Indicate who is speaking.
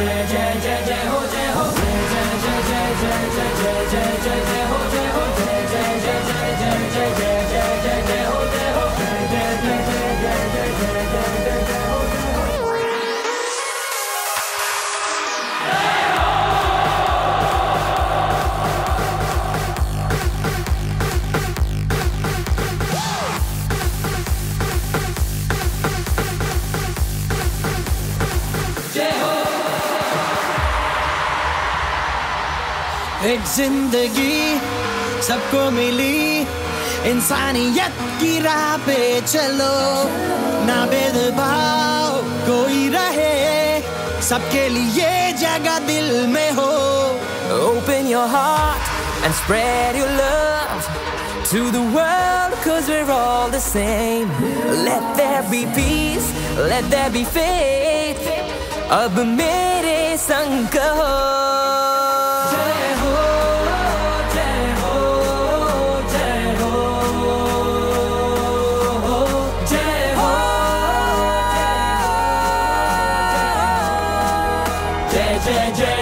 Speaker 1: Yeah, yeah, yeah. एक जिंदगी सबको मिली इंसानियत की राह पे चलो ना भेदभाव कोई रहे सबके लिए जगह दिल में हो
Speaker 2: Open your heart and spread your love to the world cause we're all the same. Let there be peace, let there be faith. अब मेरे संग कहो
Speaker 1: J J.